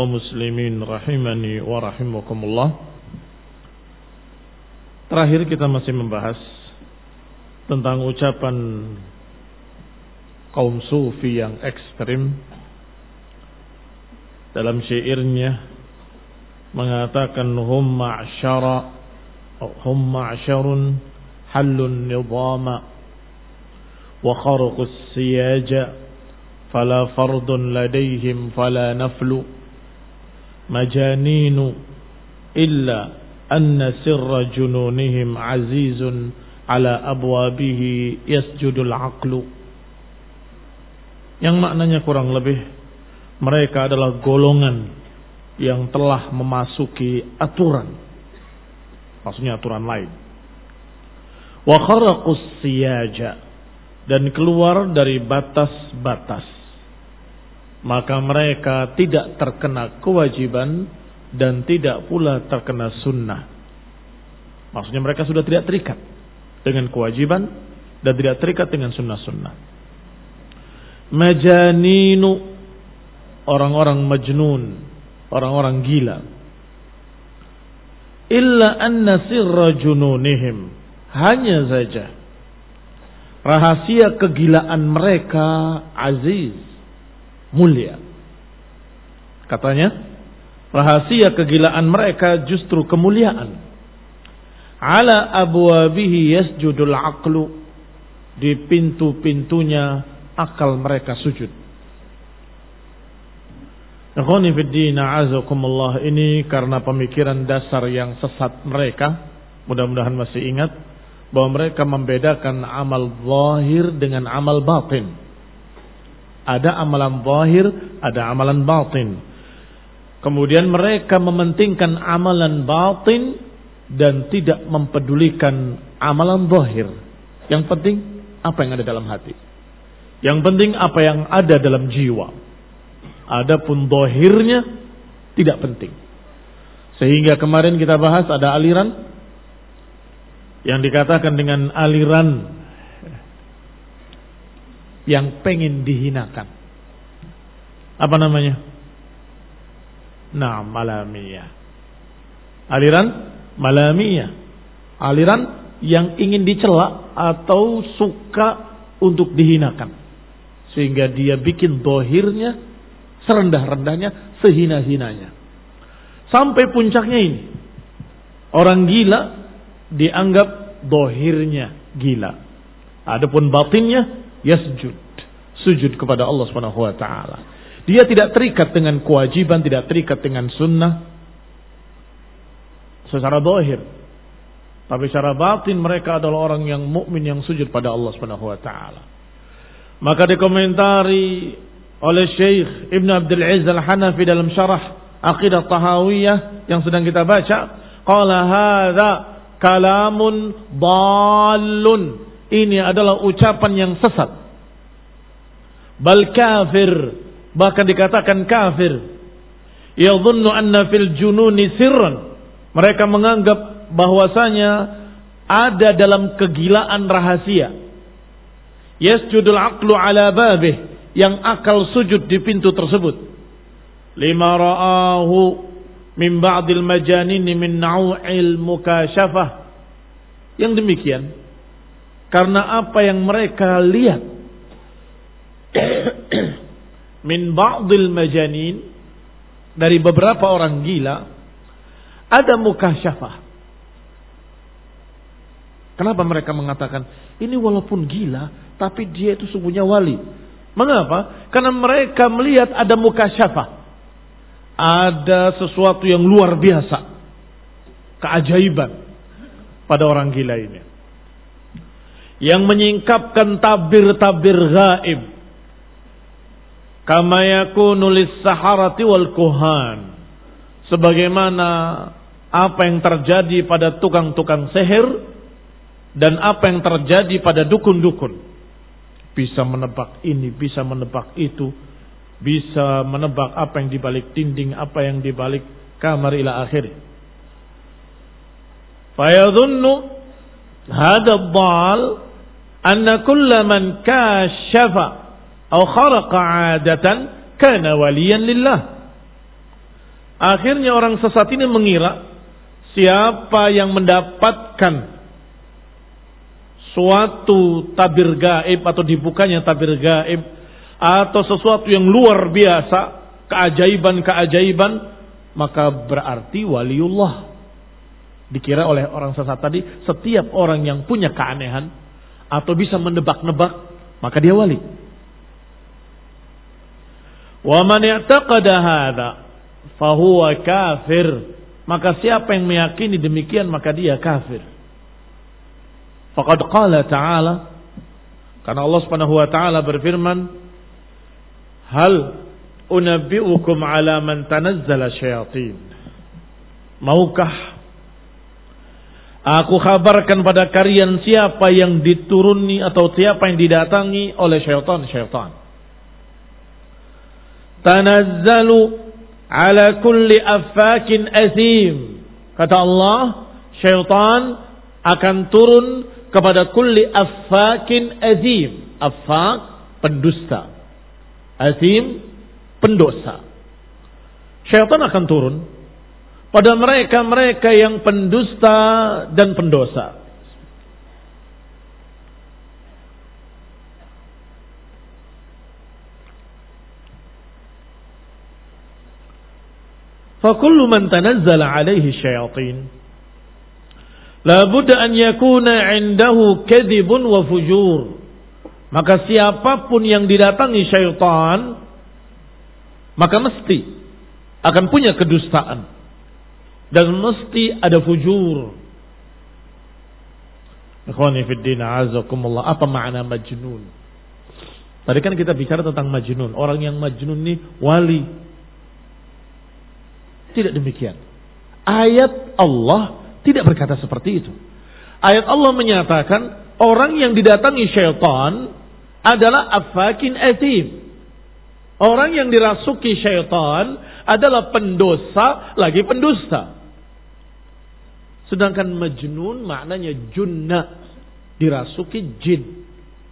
Kaum muslimin rahimani wa rahimakumullah. Terakhir kita masih membahas tentang ucapan kaum sufi yang ekstrim dalam syairnya mengatakan hum ma'syara hum ma'syarun halun nizama wa kharqus siyaja fala fardun ladaihim fala naflu majaninu illa anna sirra jununihim azizun ala abwabihi yasjudul aqlu. Yang maknanya kurang lebih mereka adalah golongan yang telah memasuki aturan. Maksudnya aturan lain. Wa kharaqus siyaja dan keluar dari batas-batas maka mereka tidak terkena kewajiban dan tidak pula terkena sunnah. Maksudnya mereka sudah tidak terikat dengan kewajiban dan tidak terikat dengan sunnah-sunnah. Majaninu orang-orang majnun, orang-orang gila. Illa anna sirra jununihim hanya saja rahasia kegilaan mereka aziz mulia. Katanya, rahasia kegilaan mereka justru kemuliaan. Ala abwabihi yasjudul aqlu. Di pintu-pintunya akal mereka sujud. A'azakumullah ini karena pemikiran dasar yang sesat mereka. Mudah-mudahan masih ingat bahwa mereka membedakan amal zahir dengan amal batin. Ada amalan zahir, ada amalan batin. Kemudian mereka mementingkan amalan batin dan tidak mempedulikan amalan zahir. Yang penting apa yang ada dalam hati. Yang penting apa yang ada dalam jiwa. Adapun zahirnya tidak penting. Sehingga kemarin kita bahas ada aliran yang dikatakan dengan aliran yang pengen dihinakan. Apa namanya? Nah, malamiyah. Aliran malamiyah. Aliran yang ingin dicela atau suka untuk dihinakan. Sehingga dia bikin dohirnya serendah-rendahnya, sehina-hinanya. Sampai puncaknya ini. Orang gila dianggap dohirnya gila. Adapun batinnya yasjud. Sujud kepada Allah Subhanahu wa taala. Dia tidak terikat dengan kewajiban, tidak terikat dengan sunnah secara dohir. Tapi secara batin mereka adalah orang yang mukmin yang sujud pada Allah Subhanahu wa taala. Maka dikomentari oleh Syekh Ibn Abdul Aziz Al-Hanafi dalam syarah Aqidah Tahawiyah yang sedang kita baca, qala hadza kalamun dallun. Ini adalah ucapan yang sesat. Bal kafir, bahkan dikatakan kafir. Yadhunnu anna fil jununi sirran. Mereka menganggap bahwasanya ada dalam kegilaan rahasia. Yasjudul aqlu ala babih yang akal sujud di pintu tersebut lima ra'ahu min ba'dil majanin min nau'il mukasyafah. Yang demikian karena apa yang mereka lihat min ba'dil majanin dari beberapa orang gila ada mukasyafah. Kenapa mereka mengatakan ini walaupun gila tapi dia itu sungguhnya wali? Mengapa? Karena mereka melihat ada mukasyafah ada sesuatu yang luar biasa. Keajaiban pada orang gila ini. Yang menyingkapkan tabir-tabir gaib. Kama yakunu saharati wal kuhan. Sebagaimana apa yang terjadi pada tukang-tukang sihir dan apa yang terjadi pada dukun-dukun. Bisa menebak ini, bisa menebak itu, bisa menebak apa yang dibalik dinding, apa yang dibalik kamar ila akhir. Fayadhunnu hadha anna man kashafa atau kharaqa 'adatan kana waliyan lillah. Akhirnya orang sesat ini mengira siapa yang mendapatkan suatu tabir gaib atau dibukanya tabir gaib atau sesuatu yang luar biasa, keajaiban-keajaiban, maka berarti waliullah. Dikira oleh orang sesat tadi, setiap orang yang punya keanehan atau bisa menebak-nebak, maka dia wali. Wa man i'taqada hadza fahuwa kafir. Maka siapa yang meyakini demikian maka dia kafir. Faqad qala ta'ala karena Allah Subhanahu wa taala berfirman Hal unabbi'ukum ala man tanazzala syayatin. Maukah Aku kabarkan pada kalian siapa yang dituruni atau siapa yang didatangi oleh syaitan-syaitan. Tanazzalu ala kulli affakin azim. Kata Allah, syaitan akan turun kepada kulli affakin azim. Affak, pendusta. Azim pendosa. Syaitan akan turun pada mereka-mereka yang pendusta dan pendosa. فكل من تنزل عليه الشياطين لابد أن يكون عنده كذب وفجور maka siapapun yang didatangi syaitan, maka mesti akan punya kedustaan. dan mesti ada fujur. Ikhwani fiddina azakumullah. Apa makna majnun? Tadi kan kita bicara tentang majnun. Orang yang majnun ini wali. Tidak demikian. Ayat Allah tidak berkata seperti itu. Ayat Allah menyatakan orang yang didatangi syaitan adalah afakin etim. Orang yang dirasuki syaitan adalah pendosa lagi pendusta. Sedangkan majnun maknanya junna. Dirasuki jin.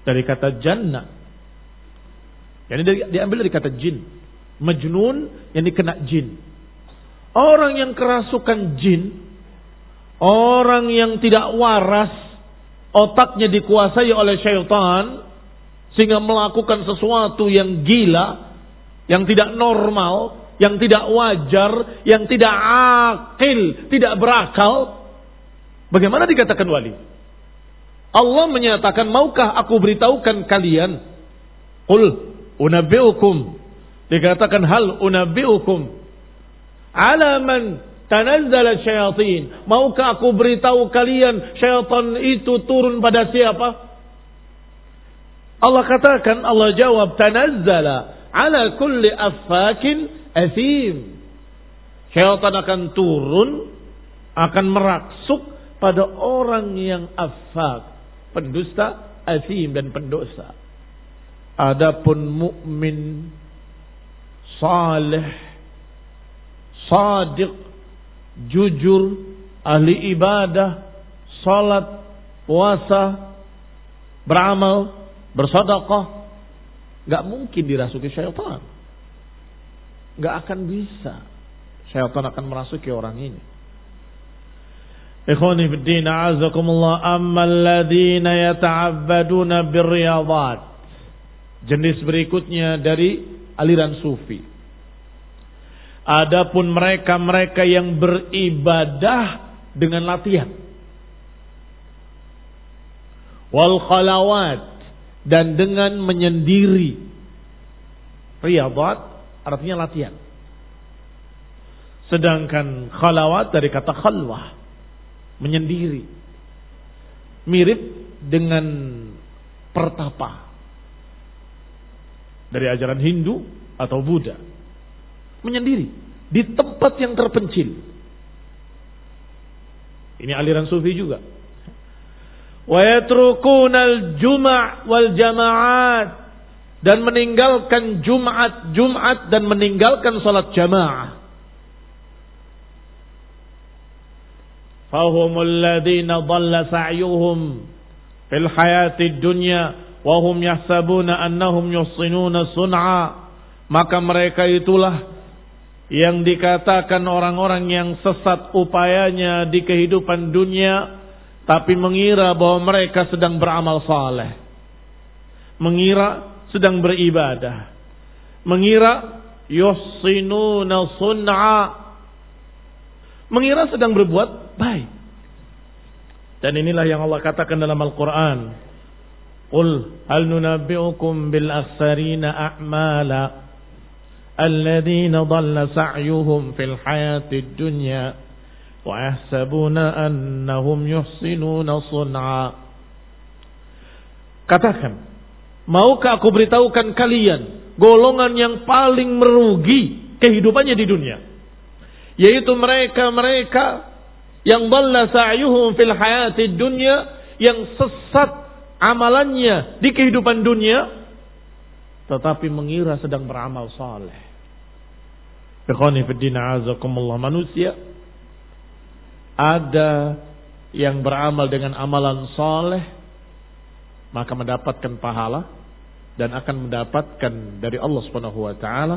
Dari kata jannah. Jadi diambil dari kata jin. Majnun yang dikena jin. Orang yang kerasukan jin, orang yang tidak waras, otaknya dikuasai oleh syaitan, sehingga melakukan sesuatu yang gila, yang tidak normal, yang tidak wajar, yang tidak akil, tidak berakal, bagaimana dikatakan wali? Allah menyatakan, maukah aku beritahukan kalian? Qul unabbi'ukum. Dikatakan hal unabbi'ukum ala man tanazzala syayatin. Maukah aku beritahu kalian syaitan itu turun pada siapa? Allah katakan, Allah jawab, tanazzala ala kulli affakin athim. Syaitan akan turun, akan meraksuk pada orang yang affak, pendusta, athim dan pendosa. Adapun mukmin saleh sadiq, jujur, ahli ibadah, salat, puasa, beramal, bersedekah, nggak mungkin dirasuki syaitan. Nggak akan bisa. Syaitan akan merasuki orang ini. Ikhwani fiddin a'azakumullah amma alladhina yata'abbaduna birriyadat. Jenis berikutnya dari aliran sufi Adapun mereka-mereka yang beribadah dengan latihan. Wal khalawat dan dengan menyendiri. Riyadat artinya latihan. Sedangkan khalawat dari kata khalwah. Menyendiri. Mirip dengan pertapa. Dari ajaran Hindu atau Buddha menyendiri di tempat yang terpencil. Ini aliran sufi juga. Wa yatrukuna juma wal jama'at dan meninggalkan Jumat Jumat dan meninggalkan salat jamaah. Fahumul ladzina dhalla sa'yuhum fil hayati dunya wa hum yahsabuna annahum yuhsinuna maka mereka itulah yang dikatakan orang-orang yang sesat upayanya di kehidupan dunia tapi mengira bahwa mereka sedang beramal saleh. Mengira sedang beribadah. Mengira yuhsinuna sun'a mengira sedang berbuat baik. Dan inilah yang Allah katakan dalam Al-Quran. Qul hal nunabbi'ukum bil akhsarina a'mala alladhina dhalla sa'yuhum fil hayati dunya wa yahsabuna annahum yuhsinuna sun'a. Katakan, maukah aku beritahukan kalian golongan yang paling merugi kehidupannya di dunia? Yaitu mereka-mereka yang dalla sa'yuhum fil hayati dunya yang sesat amalannya di kehidupan dunia tetapi mengira sedang beramal saleh. Ikhwani fiddina azakumullah manusia ada yang beramal dengan amalan soleh maka mendapatkan pahala dan akan mendapatkan dari Allah Subhanahu wa taala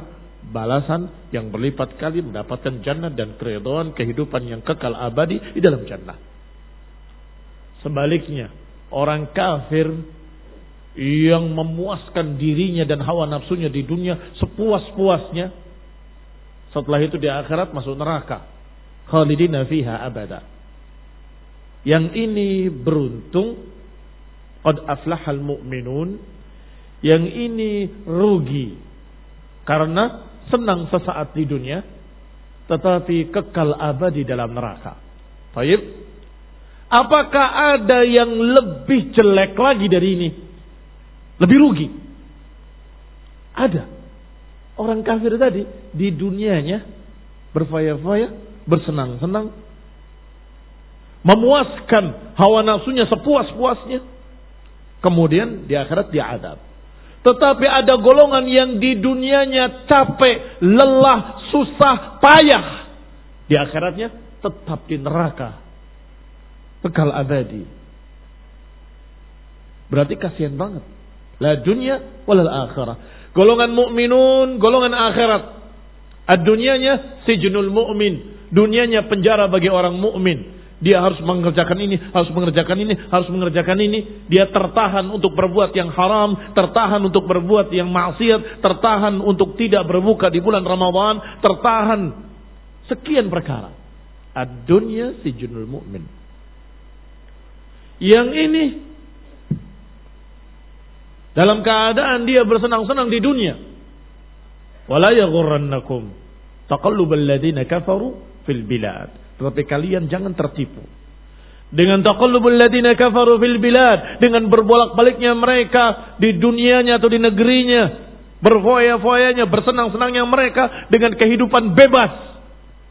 balasan yang berlipat kali mendapatkan jannah dan keridhaan kehidupan yang kekal abadi di dalam jannah. Sebaliknya, orang kafir yang memuaskan dirinya dan hawa nafsunya di dunia sepuas-puasnya setelah itu di akhirat masuk neraka. Khalidina fiha abada. Yang ini beruntung. Qad aflahal mu'minun. Yang ini rugi. Karena senang sesaat di dunia. Tetapi kekal abadi dalam neraka. Baik. Apakah ada yang lebih jelek lagi dari ini? Lebih rugi? Ada. Orang kafir tadi di dunianya berfaya-faya, bersenang-senang, memuaskan hawa nafsunya sepuas-puasnya. Kemudian di akhirat dia adab. Tetapi ada golongan yang di dunianya capek, lelah, susah, payah. Di akhiratnya tetap di neraka. Bekal abadi. Berarti kasihan banget. La dunia walal akhirah. Golongan mukminun, golongan akhirat. Ad-dunyanya sijnul mu'min. Dunianya penjara bagi orang mukmin. Dia harus mengerjakan ini, harus mengerjakan ini, harus mengerjakan ini. Dia tertahan untuk berbuat yang haram, tertahan untuk berbuat yang maksiat, tertahan untuk tidak berbuka di bulan Ramadan, tertahan sekian perkara. Ad-dunya sijnul mu'min. Yang ini dalam keadaan dia bersenang-senang di dunia. Wala yaghurrannakum taqallubal ladina kafaru fil bilad. Tetapi kalian jangan tertipu. Dengan taqallubul ladina kafaru fil bilad. Dengan berbolak-baliknya mereka di dunianya atau di negerinya. Berfoya-foyanya, bersenang-senangnya mereka dengan kehidupan bebas.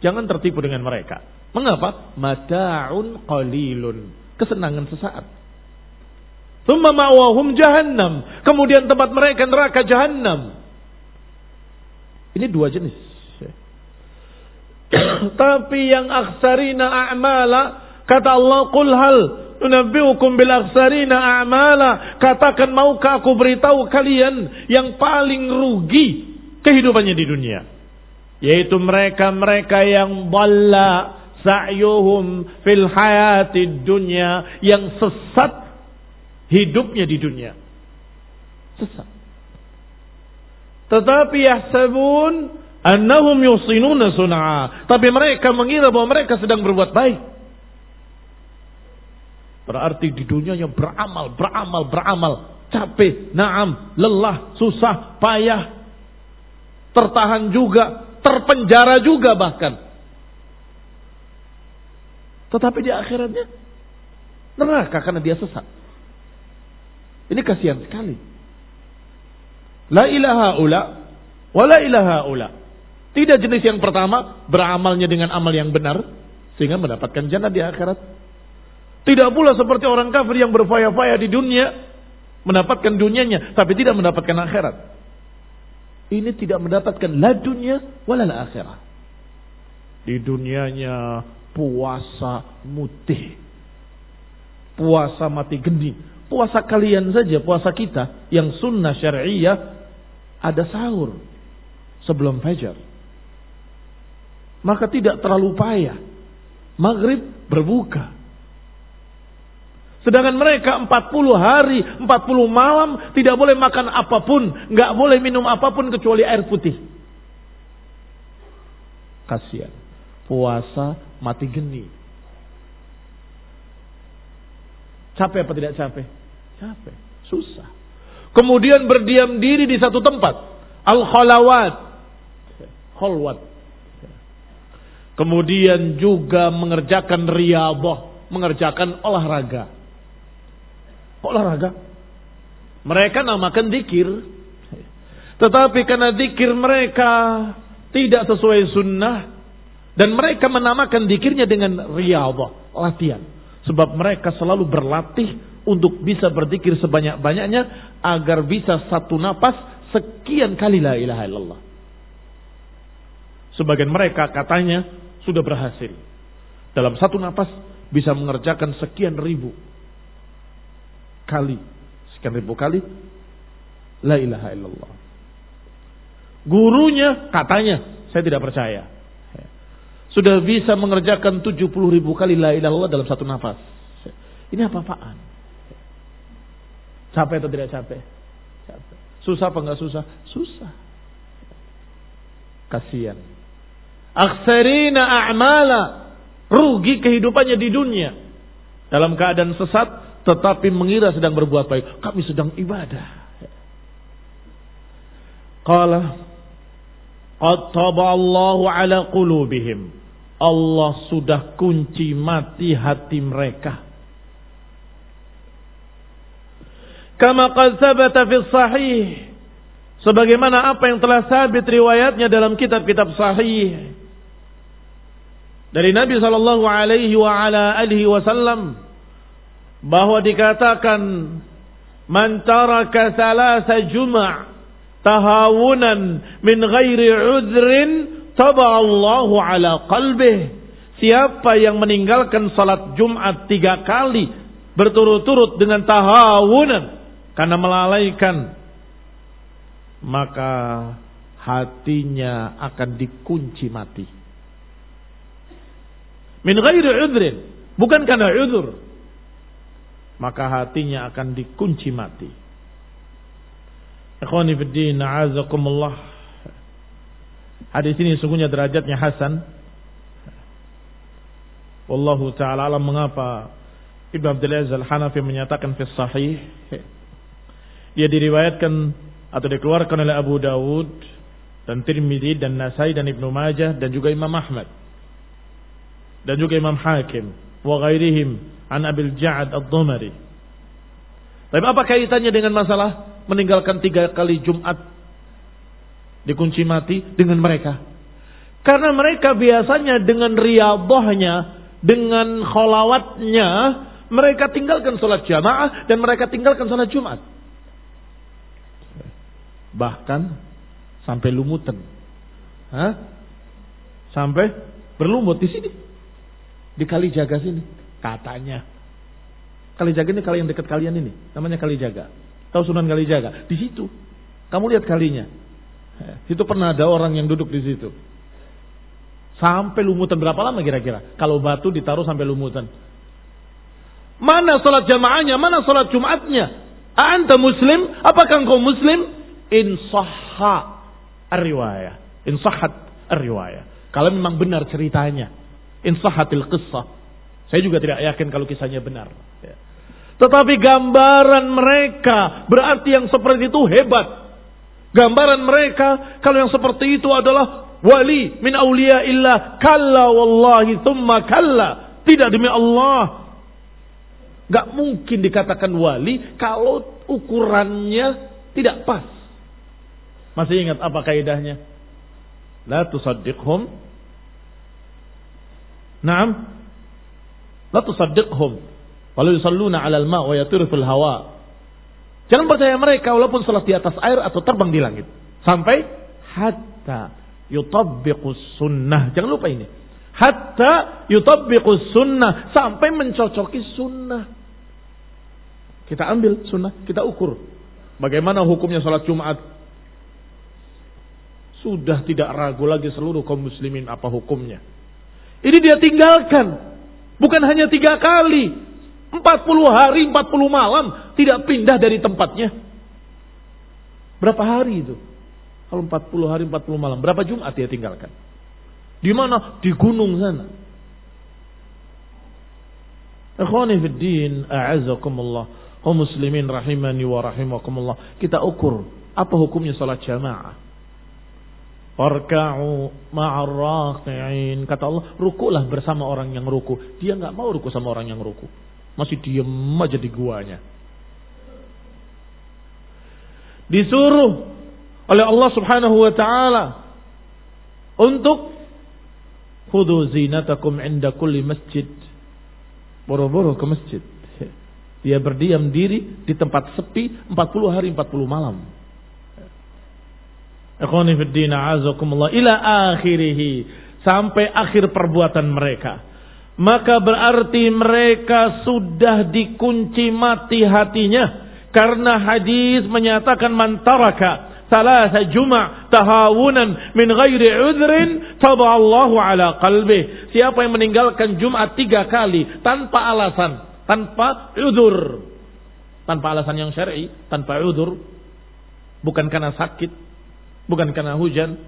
Jangan tertipu dengan mereka. Mengapa? Mata'un qalilun. Kesenangan sesaat. Thumma ma'wahum jahannam. Kemudian tempat mereka neraka jahannam. Ini dua jenis. Tapi yang aksarina a'mala kata Allah qul hal unabbiukum bil aksarina a'mala? Katakan maukah aku beritahu kalian yang paling rugi kehidupannya di dunia? Yaitu mereka-mereka yang dhalla sa'yuhum fil hayati dunya yang sesat hidupnya di dunia. Sesat. Tetapi yahsabun Annahum yusinuna sun'a. Tapi mereka mengira bahwa mereka sedang berbuat baik. Berarti di dunianya beramal, beramal, beramal. Capek, naam, lelah, susah, payah. Tertahan juga, terpenjara juga bahkan. Tetapi di akhiratnya neraka karena dia sesat. Ini kasihan sekali. La ilaha ula, wa la ilaha ula. Tidak jenis yang pertama beramalnya dengan amal yang benar sehingga mendapatkan jannah di akhirat. Tidak pula seperti orang kafir yang berfaya-faya di dunia mendapatkan dunianya tapi tidak mendapatkan akhirat. Ini tidak mendapatkan la dunia wala la akhirat. Di dunianya puasa mutih. Puasa mati gendi. Puasa kalian saja, puasa kita yang sunnah syariah ada sahur sebelum fajar maka tidak terlalu payah. Maghrib berbuka. Sedangkan mereka 40 hari, 40 malam tidak boleh makan apa pun, nggak boleh minum apa pun kecuali air putih. Kasihan. Puasa mati geni. Capek apa tidak capek? Capek, susah. Kemudian berdiam diri di satu tempat. Al-khalawat. Khalwat Kemudian juga mengerjakan riyadhah, mengerjakan olahraga. Olahraga. Mereka namakan dikir. Tetapi karena dikir mereka tidak sesuai sunnah. Dan mereka menamakan dikirnya dengan riyadhah, latihan. Sebab mereka selalu berlatih untuk bisa berzikir sebanyak-banyaknya agar bisa satu napas sekian kali la ilaha illallah. Sebagian mereka katanya sudah berhasil. Dalam satu nafas bisa mengerjakan sekian ribu kali. Sekian ribu kali. La ilaha illallah. Gurunya katanya, saya tidak percaya. Sudah bisa mengerjakan 70 ribu kali la ilaha illallah dalam satu nafas. Ini apa-apaan? Capek atau tidak capek? Capek. Susah apa enggak susah? Susah. Kasihan. Aksarina a'mala. Rugi kehidupannya di dunia. Dalam keadaan sesat. Tetapi mengira sedang berbuat baik. Kami sedang ibadah. Qala. Allahu ala qulubihim. Allah sudah kunci mati hati mereka. Kama qad sabata fi sahih. Sebagaimana apa yang telah sabit riwayatnya dalam kitab-kitab sahih dari Nabi Shallallahu Alaihi Wasallam bahwa dikatakan man taraka salasa juma' tahawunan min ghairi udrin taballahu ala qalbih siapa yang meninggalkan salat Jumat tiga kali berturut-turut dengan tahawunan karena melalaikan maka hatinya akan dikunci mati. Min ghairi udhrin, bukan karena udhur. Maka hatinya akan dikunci mati. Ikhwani fiddin, a'azakumullah. Hadis ini sungguhnya derajatnya Hasan. Wallahu ta'ala alam mengapa Ibn Abdul Aziz Al-Hanafi menyatakan fi sahih. Dia diriwayatkan atau dikeluarkan oleh Abu Dawud dan Tirmidzi dan Nasai dan Ibnu Majah dan juga Imam Ahmad dan juga Imam Hakim wa ghairihim an Abil Ja'ad Ad-Dhumari. Tapi apa kaitannya dengan masalah meninggalkan tiga kali Jumat dikunci mati dengan mereka? Karena mereka biasanya dengan riyadhahnya, dengan kholawatnya, mereka tinggalkan sholat jamaah dan mereka tinggalkan sholat Jumat. Bahkan sampai lumutan. Hah? Sampai berlumut di sini. Di kali jaga sini. Katanya. Kali jaga ini kali yang dekat kalian ini. Namanya kali jaga. Tahu Sunan kali jaga? Di situ. Kamu lihat kalinya. Itu pernah ada orang yang duduk di situ. Sampai lumutan berapa lama kira-kira? Kalau batu ditaruh sampai lumutan. Mana sholat jamaahnya? Mana sholat jumatnya? Anda muslim? Apakah engkau muslim? Insahha ar-riwayah. Insahat ar-riwayah. Kalau memang benar ceritanya insahatil qissah. Saya juga tidak yakin kalau kisahnya benar. Ya. Tetapi gambaran mereka berarti yang seperti itu hebat. Gambaran mereka kalau yang seperti itu adalah wali min aulia illa kalla wallahi thumma kalla. Tidak demi Allah. Gak mungkin dikatakan wali kalau ukurannya tidak pas. Masih ingat apa kaidahnya? La tusaddiqhum Naam. La tusaddiqhum. Walau yusalluna 'alal ma' wa yatiru fil hawa. Jangan percaya mereka walaupun salat di atas air atau terbang di langit. Sampai hatta yutabbiqus sunnah. Jangan lupa ini. Hatta yutabbiqus sunnah. Sampai mencocoki sunnah. Kita ambil sunnah, kita ukur. Bagaimana hukumnya salat Jumat? Sudah tidak ragu lagi seluruh kaum muslimin apa hukumnya. Ini dia tinggalkan. Bukan hanya tiga kali. 40 hari, 40 malam. Tidak pindah dari tempatnya. Berapa hari itu? Kalau 40 hari, 40 malam. Berapa Jumat dia tinggalkan? Di mana? Di gunung sana. Ikhwani fiddin, a'azakumullah. Kaum muslimin rahimani wa rahimakumullah. Kita ukur. Apa hukumnya salat jamaah? Warka'u ma'arraqi'in. Kata Allah, rukulah bersama orang yang ruku. Dia nggak mau ruku sama orang yang ruku. Masih diem aja di guanya. Disuruh oleh Allah subhanahu wa ta'ala. Untuk Khudu zinatakum inda kulli masjid. Boro-boro ke masjid. Dia berdiam diri di tempat sepi 40 hari 40 malam. Ikhwani fiddina azakumullah ila akhirih sampai akhir perbuatan mereka. Maka berarti mereka sudah dikunci mati hatinya. Karena hadis menyatakan mantaraka salasa juma' tahawunan min ghairi udhrin Allahu ala qalbi. Siapa yang meninggalkan Jumat tiga kali tanpa alasan, tanpa udur, tanpa alasan yang syar'i, tanpa udur, bukan karena sakit, bukan karena hujan.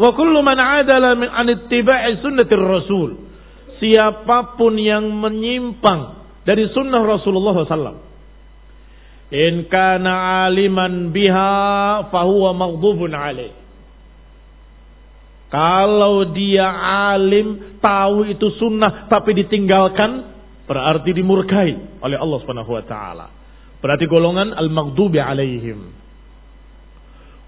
Wa kullu man adala min an ittiba'i sunnatir rasul. Siapa pun yang menyimpang dari sunnah Rasulullah SAW. In kana aliman biha fahuwa maghdubun alaih. Kalau dia alim, tahu itu sunnah tapi ditinggalkan, berarti dimurkai oleh Allah Subhanahu wa taala. Berarti golongan al-maghdubi alaihim.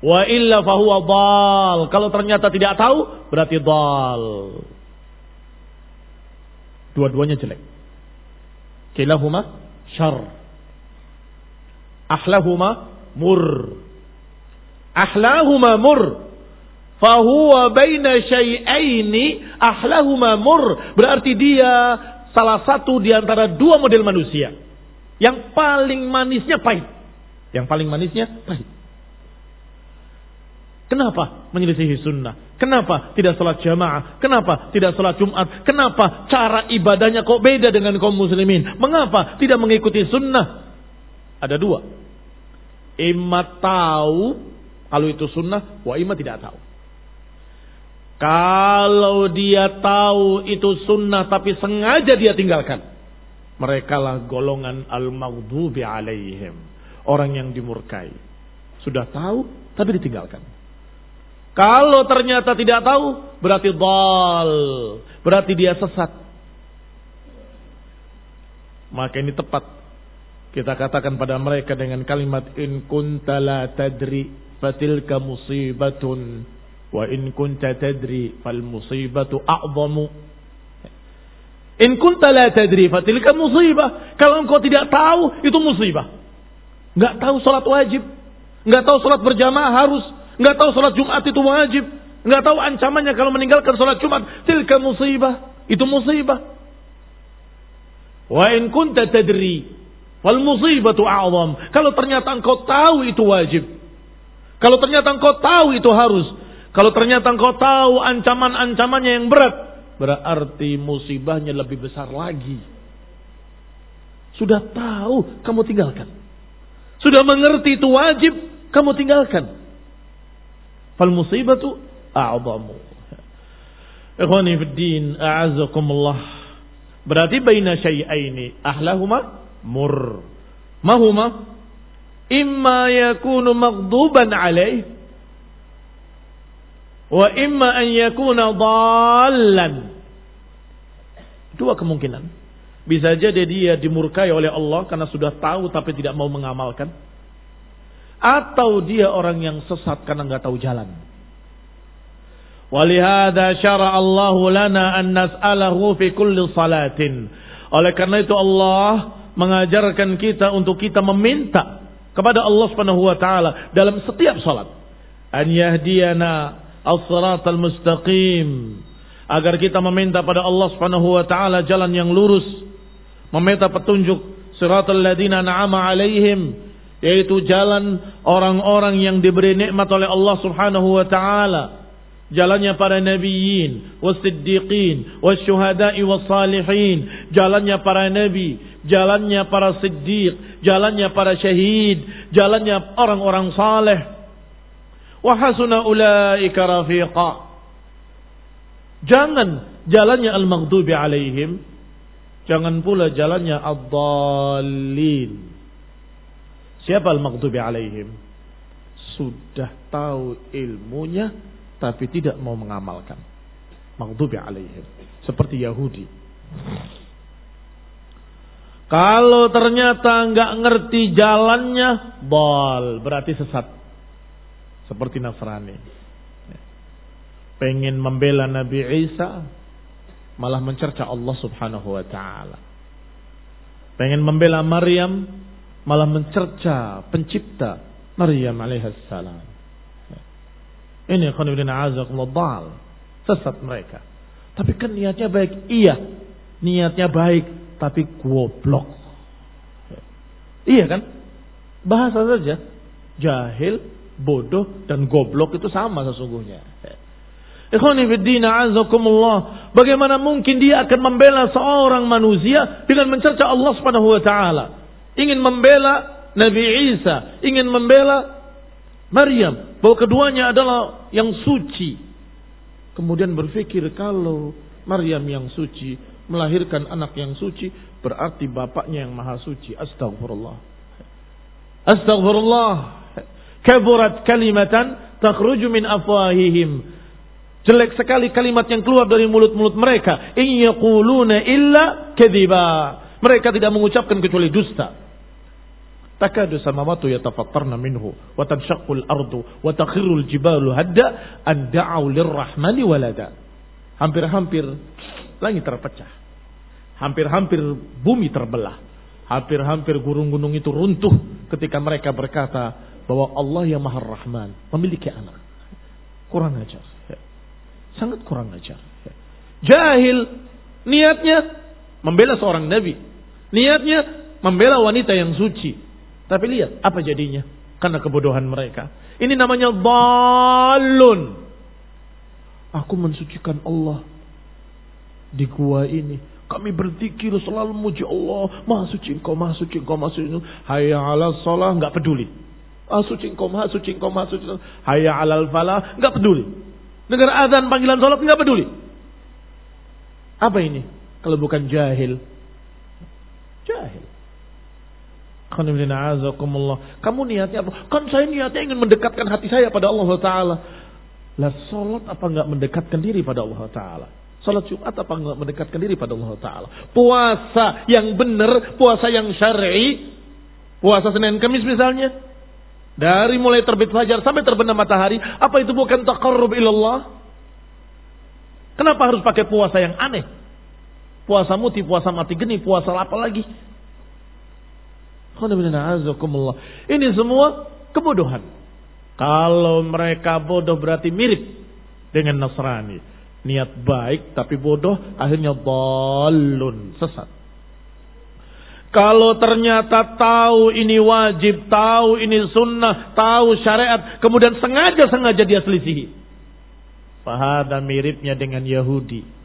Wa illa fahuwa dal. Kalau ternyata tidak tahu, berarti dal. Dua-duanya jelek. Kilahuma syar. Ahlahuma mur. Ahlahuma mur. Fahuwa baina syai'aini ahlahuma mur. Berarti dia salah satu di antara dua model manusia. Yang paling manisnya pahit. Yang paling manisnya pahit. Kenapa menyelisihi sunnah? Kenapa tidak sholat jamaah? Kenapa tidak sholat Jumat? Kenapa cara ibadahnya kok beda dengan kaum muslimin? Mengapa tidak mengikuti sunnah? Ada dua. Ima tahu kalau itu sunnah, wa ima tidak tahu. Kalau dia tahu itu sunnah tapi sengaja dia tinggalkan. Mereka lah golongan al-maghdubi alaihim. Orang yang dimurkai. Sudah tahu tapi ditinggalkan. Kalau ternyata tidak tahu, berarti dal, berarti dia sesat. Maka ini tepat kita katakan pada mereka dengan kalimat in kunta la tadri fatilka musibatun wa in kunta tadri fal musibatu a'zamu. In kunta la tadri fatilka musibah. Kalau engkau tidak tahu itu musibah. Enggak tahu salat wajib, enggak tahu salat berjamaah harus, nggak tahu sholat Jumat itu wajib, nggak tahu ancamannya kalau meninggalkan sholat Jumat, tilka musibah, itu musibah. Wa in kunta tadri wal musibatu a'zam. Kalau ternyata engkau tahu itu wajib. Kalau ternyata engkau tahu itu harus. Kalau ternyata engkau tahu ancaman-ancamannya yang berat, berarti musibahnya lebih besar lagi. Sudah tahu, kamu tinggalkan. Sudah mengerti itu wajib, kamu tinggalkan. Fal musibatu a'zamu. Ikhwani fid din, a'azzakumullah. Berarti baina syai'aini ahlahuma mur. Mahuma imma yakunu maghduban alaih wa imma an yakuna dhallan. Dua kemungkinan. Bisa jadi dia dimurkai oleh Allah karena sudah tahu tapi tidak mau mengamalkan atau dia orang yang sesat karena nggak tahu jalan. Walihada syara Allah lana an nas'alahu fi kulli salatin. Oleh karena itu Allah mengajarkan kita untuk kita meminta kepada Allah Subhanahu wa taala dalam setiap salat an yahdiyana as-siratal mustaqim agar kita meminta pada Allah Subhanahu wa taala jalan yang lurus meminta petunjuk siratal ladzina na'ama alaihim yaitu jalan orang-orang yang diberi nikmat oleh Allah Subhanahu wa taala. Jalannya para nabiyyin wasiddiqin wasyuhada'i wassalihin jalannya para nabi jalannya para siddiq jalannya para syahid jalannya orang-orang saleh. Wa hasuna ulaika rafiqa. Jangan jalannya al-maghdubi alaihim jangan pula jalannya ad-dallin Siapa al-maghdubi alaihim? Sudah tahu ilmunya tapi tidak mau mengamalkan. Maghdubi alaihim. Seperti Yahudi. Kalau ternyata nggak ngerti jalannya, bol berarti sesat. Seperti Nasrani. Pengen membela Nabi Isa, malah mencerca Allah Subhanahu wa taala. Pengen membela Maryam, malah mencerca pencipta Maryam alaihissalam. Ini khonibina azakumullah sesat mereka. Tapi kan niatnya baik. Iya, niatnya baik tapi goblok. Iya kan? Bahasa saja. Jahil, bodoh dan goblok itu sama sesungguhnya. Ikhwani fiddina azakumullah. Bagaimana mungkin dia akan membela seorang manusia dengan mencerca Allah subhanahu wa ta'ala ingin membela Nabi Isa, ingin membela Maryam, bahwa keduanya adalah yang suci. Kemudian berpikir kalau Maryam yang suci melahirkan anak yang suci, berarti bapaknya yang maha suci. Astagfirullah. Astagfirullah. Kaburat kalimatan takhruju min afwahihim. Jelek sekali kalimat yang keluar dari mulut-mulut mereka. In illa kediba. Mereka tidak mengucapkan kecuali dusta. Takadu samawatu yatafattarna minhu wa tanshaqqul ardu wa takhirul jibalu hadda an da'u lirrahmani walada. Hampir-hampir langit terpecah. Hampir-hampir bumi terbelah. Hampir-hampir gunung-gunung itu runtuh ketika mereka berkata bahwa Allah yang Maha Rahman memiliki anak. Kurang ajar. Sangat kurang ajar. Jahil niatnya membela seorang nabi. Niatnya membela wanita yang suci. Tapi lihat apa jadinya. karena kebodohan mereka. Ini namanya balun. Aku mensucikan Allah di gua ini. Kami berzikir selalu muji Allah. Maha suci engkau, maha suci engkau, maha suci engkau. Hayya ala salah, nggak peduli. Maha suci engkau, maha suci engkau, maha suci engkau. Hayya ala falah, nggak peduli. Dengar azan panggilan salat nggak peduli. Apa ini? Kalau bukan jahil. Jahil. Kamu niatnya apa? Kan saya niatnya ingin mendekatkan hati saya pada Allah Taala. Lah salat apa enggak mendekatkan diri pada Allah Taala? Salat Jumat apa enggak mendekatkan diri pada Allah Taala? Puasa yang benar, puasa yang syar'i, puasa Senin Kamis misalnya, dari mulai terbit fajar sampai terbenam matahari, apa itu bukan taqarrub ilallah? Kenapa harus pakai puasa yang aneh? Puasa muti, puasa mati geni, puasa apa lagi? Ini semua kebodohan. Kalau mereka bodoh berarti mirip dengan Nasrani. Niat baik tapi bodoh akhirnya balun sesat. Kalau ternyata tahu ini wajib, tahu ini sunnah, tahu syariat, kemudian sengaja-sengaja dia selisihi. Fahada miripnya dengan Yahudi.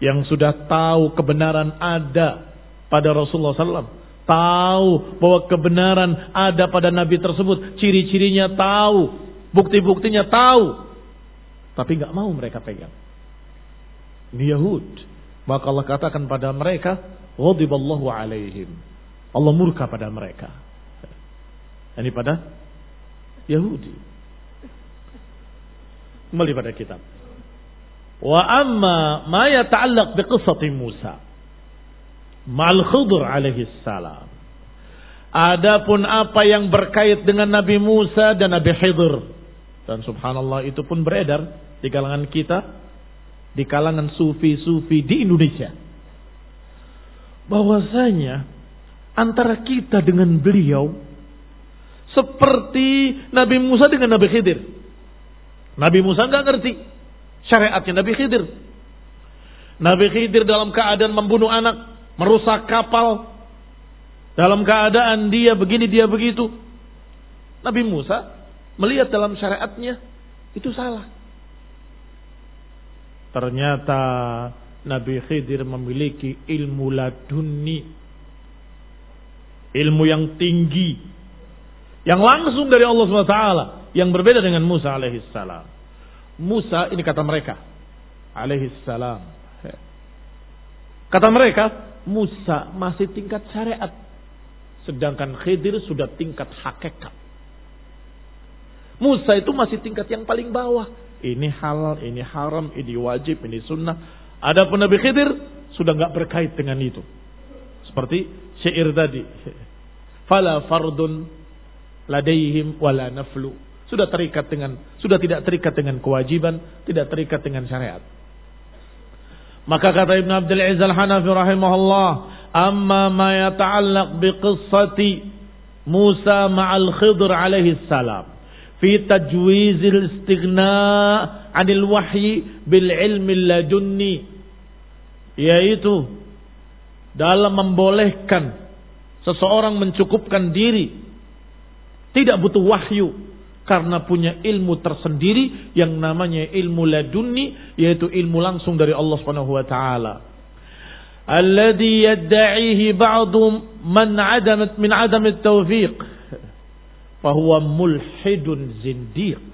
Yang sudah tahu kebenaran ada pada Rasulullah SAW tahu bahwa kebenaran ada pada nabi tersebut, ciri-cirinya tahu, bukti-buktinya tahu, tapi nggak mau mereka pegang. Ini Yahud. Maka Allah katakan pada mereka, "Ghadiballahu alaihim." Allah murka pada mereka. Ini pada Yahudi. Kembali pada kitab. Wa amma ma yata'allaq bi Musa mal Khidr alaihi salam. Adapun apa yang berkait dengan Nabi Musa dan Nabi Khidir dan subhanallah itu pun beredar di kalangan kita di kalangan sufi-sufi di Indonesia. Bahwasanya antara kita dengan beliau seperti Nabi Musa dengan Nabi Khidir. Nabi Musa nggak ngerti syariatnya Nabi Khidir. Nabi Khidir dalam keadaan membunuh anak merusak kapal dalam keadaan dia begini dia begitu. Nabi Musa melihat dalam syariatnya itu salah. Ternyata Nabi Khidir memiliki ilmu laduni. Ilmu yang tinggi. Yang langsung dari Allah SWT. Yang berbeda dengan Musa alaihissalam. Musa ini kata mereka. Alaihissalam. Kata mereka, Musa masih tingkat syariat. Sedangkan Khidir sudah tingkat hakikat. Musa itu masih tingkat yang paling bawah. Ini halal, ini haram, ini wajib, ini sunnah. Adapun Nabi Khidir sudah nggak berkait dengan itu. Seperti syair tadi. Fala fardun ladaihim wala naflu. Sudah terikat dengan, sudah tidak terikat dengan kewajiban, tidak terikat dengan syariat. Maka kata Ibn Abdul Aziz Al-Hanafi rahimahullah, amma ma yata'allaq biqissati Musa ma'al Khidr alaihi salam fi tajwiz al-istighna 'anil wahyi bil ilmi ladunni yaitu dalam membolehkan seseorang mencukupkan diri tidak butuh wahyu karena punya ilmu tersendiri yang namanya ilmu ladunni yaitu ilmu langsung dari Allah Subhanahu wa taala. Alladhi yad'ihi ba'du man 'adamat min 'adam at-tawfiq fahuwa mulhidun zindiq.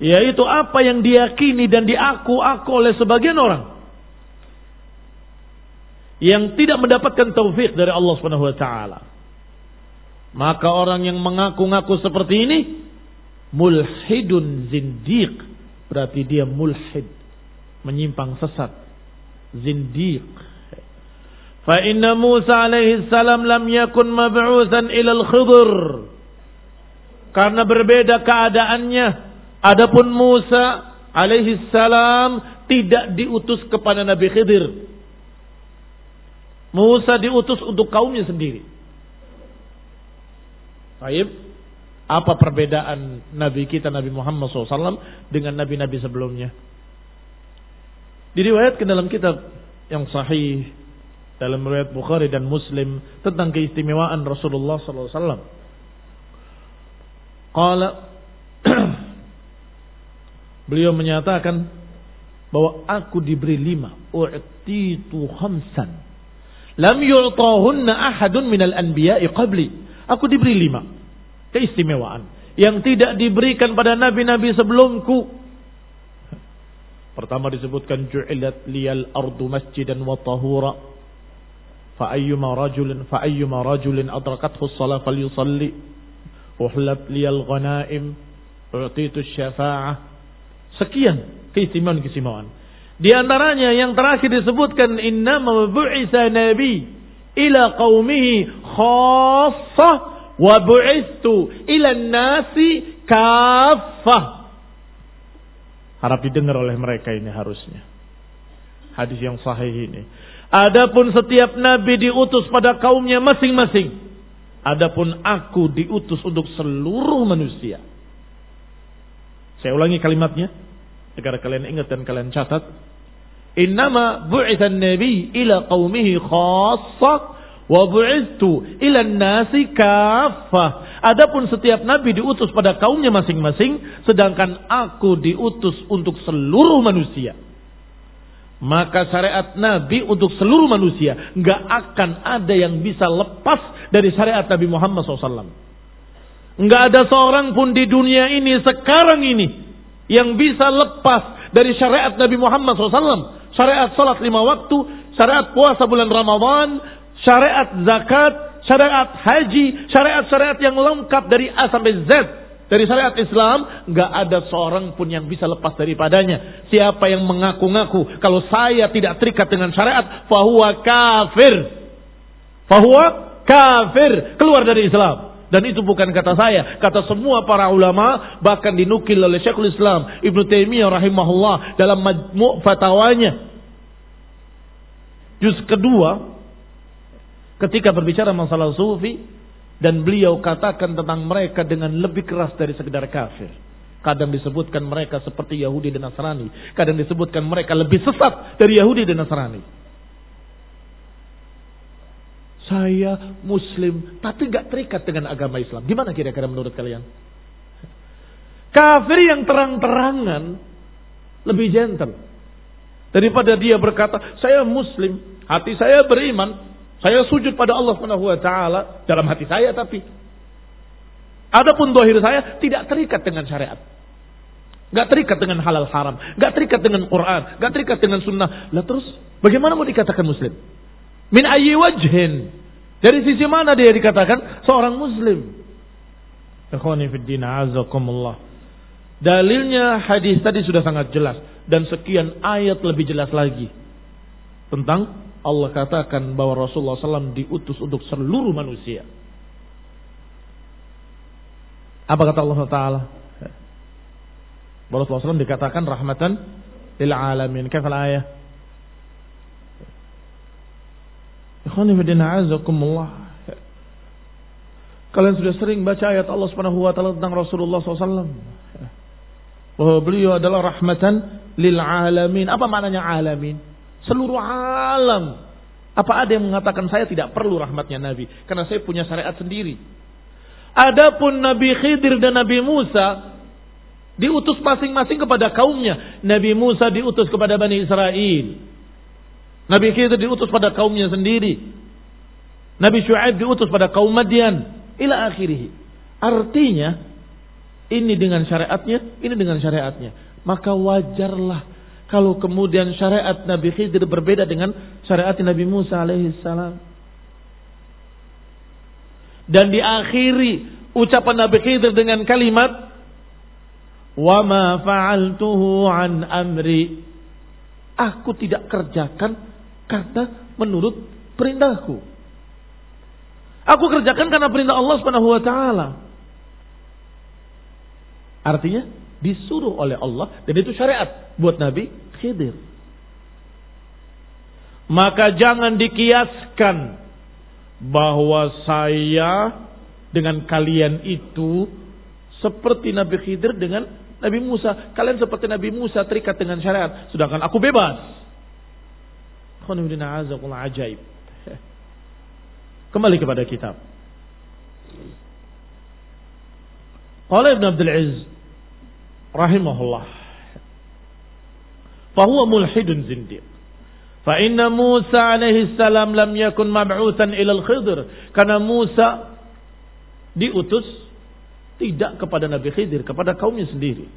Yaitu apa yang diyakini dan diaku-aku oleh sebagian orang yang tidak mendapatkan taufik dari Allah Subhanahu wa taala. Maka orang yang mengaku-ngaku seperti ini mulhidun zindiq. Berarti dia mulhid. Menyimpang sesat. Zindiq. Fa inna Musa alaihi salam lam yakun mab'utsan ila al-Khidr. Karena berbeda keadaannya. Adapun Musa alaihi salam tidak diutus kepada Nabi Khidir. Musa diutus untuk kaumnya sendiri. Baik. Apa perbedaan Nabi kita Nabi Muhammad SAW dengan Nabi-Nabi sebelumnya? Diriwayatkan dalam kitab yang sahih dalam riwayat Bukhari dan Muslim tentang keistimewaan Rasulullah wasallam. Qala Beliau menyatakan bahwa aku diberi lima. U'titu khamsan. Lam yu'tahunna ahadun minal anbiya'i qabli. Aku diberi lima. Keistimewaan. Yang tidak diberikan pada nabi-nabi sebelumku. Pertama disebutkan ju'ilat liyal ardu masjidan wa tahura. Fa'ayyuma rajulin fa'ayyuma rajulin adrakathu salah falyusalli. Uhlat liyal ghanaim. U'titu syafa'ah Sekian keistimewaan-keistimewaan. Di antaranya yang terakhir disebutkan innama bu'isa nabi ila qaumihi khassah wa bu'istu ila nasi kaffah. Harap didengar oleh mereka ini harusnya. Hadis yang sahih ini. Adapun setiap nabi diutus pada kaumnya masing-masing. Adapun aku diutus untuk seluruh manusia. Saya ulangi kalimatnya agar kalian ingat dan kalian catat. Innama bu'ithan nabi ila qaumihi khassah wa bu'ithu ila nasi kaffah. Adapun setiap nabi diutus pada kaumnya masing-masing, sedangkan aku diutus untuk seluruh manusia. Maka syariat Nabi untuk seluruh manusia nggak akan ada yang bisa lepas dari syariat Nabi Muhammad SAW. Nggak ada seorang pun di dunia ini sekarang ini yang bisa lepas dari syariat Nabi Muhammad SAW. Syariat salat lima waktu, syariat puasa bulan Ramadan, syariat zakat, syariat haji, syariat-syariat yang lengkap dari A sampai Z. Dari syariat Islam, nggak ada seorang pun yang bisa lepas daripadanya. Siapa yang mengaku-ngaku kalau saya tidak terikat dengan syariat, fahuwa kafir. Fahuwa kafir. Keluar dari Islam. Dan itu bukan kata saya, kata semua para ulama, bahkan dinukil oleh Syekhul Islam Ibnu Taimiyah rahimahullah dalam majmu' fatwanya. Juz kedua, ketika berbicara masalah sufi, dan beliau katakan tentang mereka dengan lebih keras dari sekedar kafir. Kadang disebutkan mereka seperti Yahudi dan Nasrani. Kadang disebutkan mereka lebih sesat dari Yahudi dan Nasrani. Saya muslim tapi nggak terikat dengan agama Islam. Gimana kira-kira menurut kalian? Kafir yang terang-terangan lebih gentle. Daripada dia berkata, saya muslim, hati saya beriman, saya sujud pada Allah Subhanahu wa taala dalam hati saya tapi adapun dohir saya tidak terikat dengan syariat. Gak terikat dengan halal haram, gak terikat dengan Quran, gak terikat dengan sunnah. Lah terus bagaimana mau dikatakan muslim? Min ayyi wajhin. Dari sisi mana dia dikatakan seorang muslim? Ikhwani fid din azakumullah. Dalilnya hadis tadi sudah sangat jelas dan sekian ayat lebih jelas lagi tentang Allah katakan bahwa Rasulullah SAW diutus untuk seluruh manusia. Apa kata Allah Taala? Rasulullah SAW dikatakan rahmatan lil alamin. Kafal ayat? Kalian sudah sering baca ayat Allah Subhanahu wa taala tentang Rasulullah SAW. Bahwa beliau adalah rahmatan lil alamin. Apa maknanya alamin? Seluruh alam. Apa ada yang mengatakan saya tidak perlu rahmatnya Nabi? Karena saya punya syariat sendiri. Adapun Nabi Khidir dan Nabi Musa diutus masing-masing kepada kaumnya. Nabi Musa diutus kepada Bani Israel. Nabi Khidir diutus pada kaumnya sendiri. Nabi Shu'aib diutus pada kaum Madian. Ila akhirih. Artinya, ini dengan syariatnya, ini dengan syariatnya. Maka wajarlah kalau kemudian syariat Nabi Khidir berbeda dengan syariat Nabi Musa alaihissalam. Dan diakhiri ucapan Nabi Khidir dengan kalimat wa ma fa'altuhu an amri. Aku tidak kerjakan karena menurut perintahku. Aku kerjakan karena perintah Allah Subhanahu wa taala. Artinya disuruh oleh Allah dan itu syariat buat Nabi Khidir. Maka jangan dikiaskan bahwa saya dengan kalian itu seperti Nabi Khidir dengan Nabi Musa. Kalian seperti Nabi Musa terikat dengan syariat. Sedangkan aku bebas ajaib. Kembali kepada kitab. Qala Ibn Abdul Aziz rahimahullah. Fahuwa mulhidun zindiq. Fa inna Musa alaihi salam lam yakun mab'utsan ila al-Khidr. Karena Musa diutus tidak kepada Nabi Khidir, kepada kaumnya sendiri.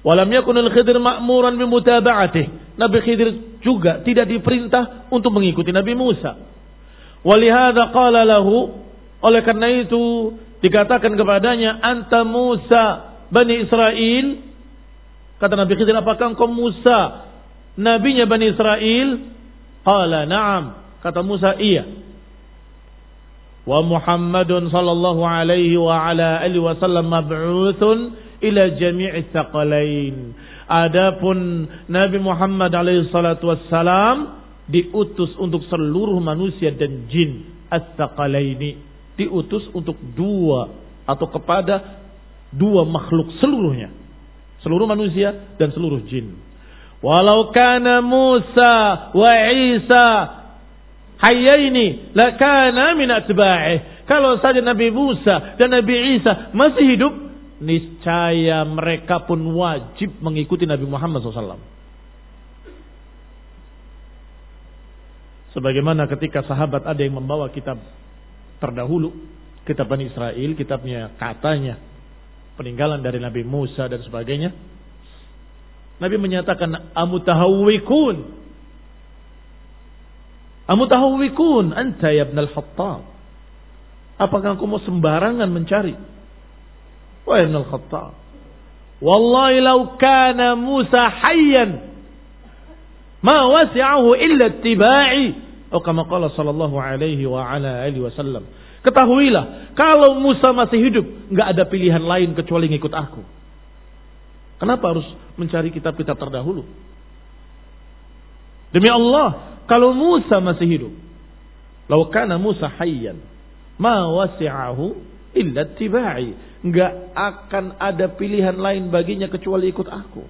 Walam yakun al-Khidir ma'muran bimutaba'atih. Nabi Khidir juga tidak diperintah untuk mengikuti Nabi Musa. Walihada qala lahu oleh karena itu dikatakan kepadanya anta Musa Bani Israel kata Nabi Khidir apakah engkau Musa nabinya Bani Israel qala na'am kata Musa iya wa Muhammadun sallallahu alaihi wa ala alihi wasallam mab'utsun ila jami'i thaqalain. Adapun Nabi Muhammad alaihi salatu wassalam diutus untuk seluruh manusia dan jin as-saqalaini diutus untuk dua atau kepada dua makhluk seluruhnya. Seluruh manusia dan seluruh jin. Walau kana Musa wa Isa hayyaini lakana min atba'ih. Kalau saja Nabi Musa dan Nabi Isa masih hidup niscaya mereka pun wajib mengikuti Nabi Muhammad SAW Sebagaimana ketika sahabat ada yang membawa kitab terdahulu, kitab Bani Israel, kitabnya katanya peninggalan dari Nabi Musa dan sebagainya. Nabi menyatakan amutahawwikun. Amutahawwikun anta ya ibn al-Khattab. Apakah engkau mau sembarangan mencari? Wahai ibn al-Khattab. Wallahi lau kana Musa hayyan Ma wasi'ahu illa tibai. Oh kama qala sallallahu alaihi wa ala alihi wasallam. Ketahuilah, kalau Musa masih hidup, nggak ada pilihan lain kecuali ngikut aku. Kenapa harus mencari kitab-kitab terdahulu? Demi Allah, kalau Musa masih hidup, lau kana Musa hayyan, ma wasi'ahu illa tibai. Nggak akan ada pilihan lain baginya kecuali ikut aku.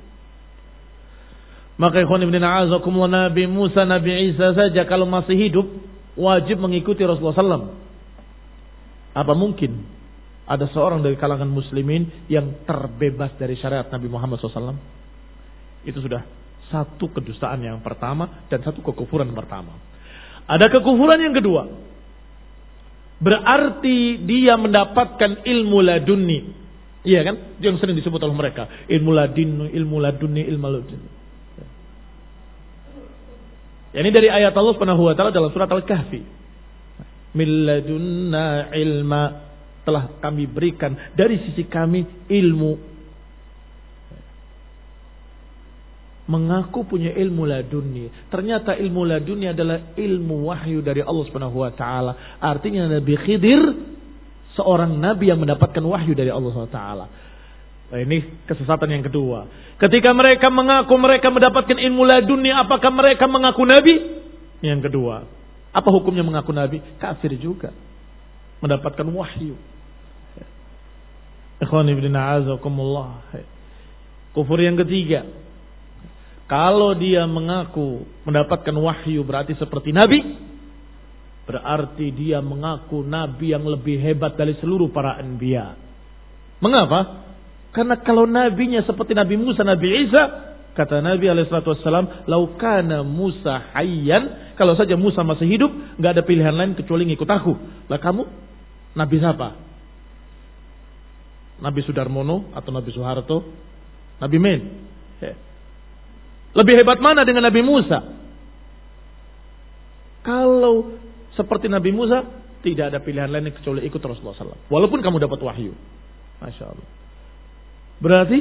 Maka ikhwan ibn a'azakumullah Nabi Musa, Nabi Isa saja kalau masih hidup wajib mengikuti Rasulullah SAW. Apa mungkin ada seorang dari kalangan muslimin yang terbebas dari syariat Nabi Muhammad SAW? Itu sudah satu kedustaan yang pertama dan satu kekufuran pertama. Ada kekufuran yang kedua. Berarti dia mendapatkan ilmu laduni. Iya kan? Yang sering disebut oleh mereka. Ilmu laduni, ilmu laduni, ilmu laduni. Ini dari ayat Allah Subhanahu wa taala dalam surat Al-Kahfi. Milladunna ilma telah kami berikan dari sisi kami ilmu. Mengaku punya ilmu laduni. Ternyata ilmu laduni adalah ilmu wahyu dari Allah Subhanahu wa taala. Artinya Nabi Khidir seorang nabi yang mendapatkan wahyu dari Allah Subhanahu wa taala. Nah, ini kesesatan yang kedua. Ketika mereka mengaku mereka mendapatkan ilmu laduni, apakah mereka mengaku nabi? Yang kedua, apa hukumnya mengaku nabi? Kafir juga. Mendapatkan wahyu. Ikhwan ibn a'azakumullah. Kufur yang ketiga. Kalau dia mengaku mendapatkan wahyu berarti seperti nabi. Berarti dia mengaku nabi yang lebih hebat dari seluruh para anbiya. Mengapa? Karena kalau nabinya seperti Nabi Musa, Nabi Isa, kata Nabi Alaihissalam, laukana Musa hayyan, kalau saja Musa masih hidup, nggak ada pilihan lain kecuali ngikut aku. Lah kamu, Nabi siapa? Nabi Sudarmono atau Nabi Soeharto? Nabi Men? Lebih hebat mana dengan Nabi Musa? Kalau seperti Nabi Musa, tidak ada pilihan lain kecuali ikut Rasulullah SAW. Walaupun kamu dapat wahyu. Masya Allah. Berarti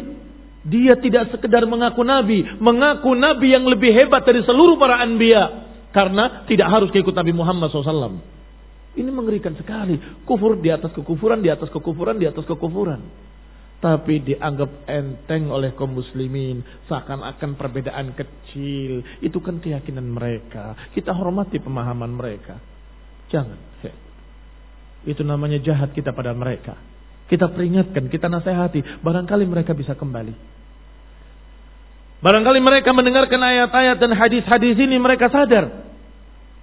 dia tidak sekedar mengaku nabi, mengaku nabi yang lebih hebat dari seluruh para anbiya karena tidak harus ikut Nabi Muhammad SAW. Ini mengerikan sekali. Kufur di atas kekufuran, di atas kekufuran, di atas kekufuran. Tapi dianggap enteng oleh kaum muslimin. Seakan-akan perbedaan kecil. Itu kan keyakinan mereka. Kita hormati pemahaman mereka. Jangan. Itu namanya jahat kita pada mereka. Kita peringatkan, kita nasihati. Barangkali mereka bisa kembali. Barangkali mereka mendengarkan ayat-ayat dan hadis-hadis ini mereka sadar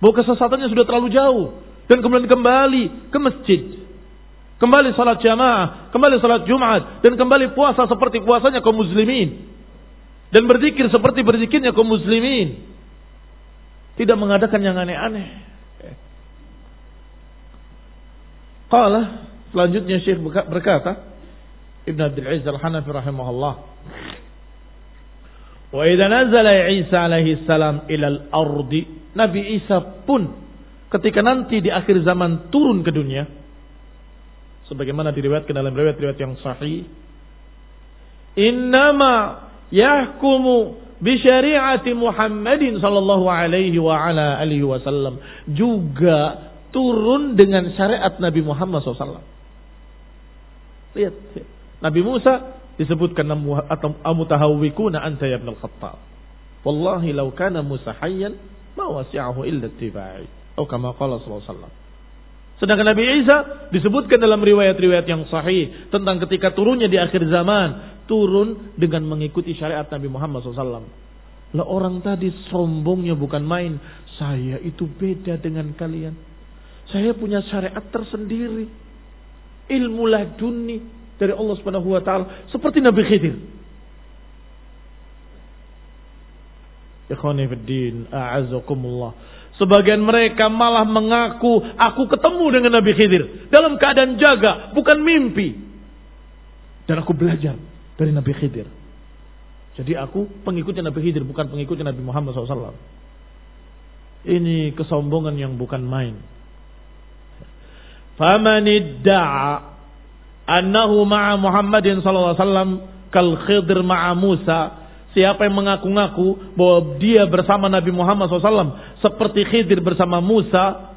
bahwa kesesatannya sudah terlalu jauh. dan kemudian kembali ke masjid. Kembali salat jamaah, kembali salat Jumat dan kembali puasa seperti puasanya kaum muslimin. Dan berzikir seperti berzikirnya kaum muslimin. Tidak mengadakan yang aneh-aneh. Qala selanjutnya Syekh berkata Ibn Abdul Aziz Al-Hanafi rahimahullah Wa idza nazala Isa alaihi salam ila al-ardi, Nabi Isa pun ketika nanti di akhir zaman turun ke dunia sebagaimana diriwayatkan dalam riwayat-riwayat yang sahih innama yahkumu bi syari'ati Muhammadin sallallahu alaihi wa ala alihi wasallam juga turun dengan syariat Nabi Muhammad SAW. Lihat, Nabi Musa disebutkan atau amutahawwikuna anta ya ibn al-Khattab. Wallahi law kana Musa hayyan ma wasi'ahu illa ittiba'i. Atau kama qala sallallahu alaihi wasallam. Sedangkan Nabi Isa disebutkan dalam riwayat-riwayat yang sahih tentang ketika turunnya di akhir zaman, turun dengan mengikuti syariat Nabi Muhammad SAW. Lah orang tadi sombongnya bukan main, saya itu beda dengan kalian. Saya punya syariat tersendiri. Ilmu laduni, dari Allah Subhanahu wa taala seperti Nabi Khidir. Ikhwani fiddin, a'azzakumullah. Sebagian mereka malah mengaku aku ketemu dengan Nabi Khidir dalam keadaan jaga, bukan mimpi. Dan aku belajar dari Nabi Khidir. Jadi aku pengikutnya Nabi Khidir, bukan pengikutnya Nabi Muhammad SAW. Ini kesombongan yang bukan main. Famanidda'a annahu ma'a Muhammadin wasallam kal Khidir ma'a Musa. Siapa yang mengaku-ngaku bahwa dia bersama Nabi Muhammad SAW seperti Khidir bersama Musa,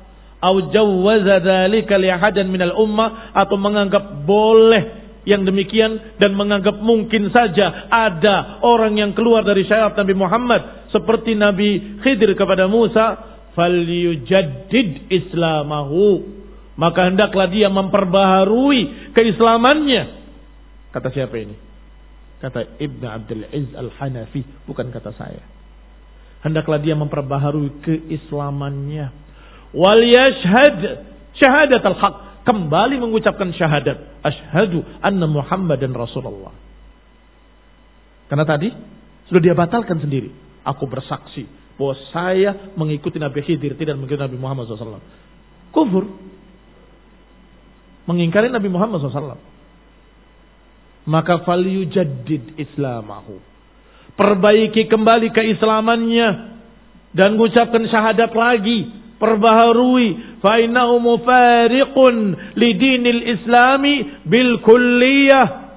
minal ummah atau menganggap boleh yang demikian dan menganggap mungkin saja ada orang yang keluar dari syariat Nabi Muhammad seperti Nabi Khidir kepada Musa, falyujaddid islamahu maka hendaklah dia memperbaharui keislamannya. Kata siapa ini? Kata Ibn Abdul Aziz Al-Hanafi, bukan kata saya. Hendaklah dia memperbaharui keislamannya. Wal yashhad syahadat al-haq. Kembali mengucapkan syahadat. Ashhadu anna Muhammadan Rasulullah. Karena tadi sudah dia batalkan sendiri. Aku bersaksi bahwa saya mengikuti Nabi Khidir tidak mengikuti Nabi Muhammad SAW. Kufur mengingkari Nabi Muhammad SAW. Maka falyujaddid islamahu. Perbaiki kembali keislamannya dan mengucapkan syahadat lagi, perbaharui fa innahu mufariqun lidinil islami bil kulliyah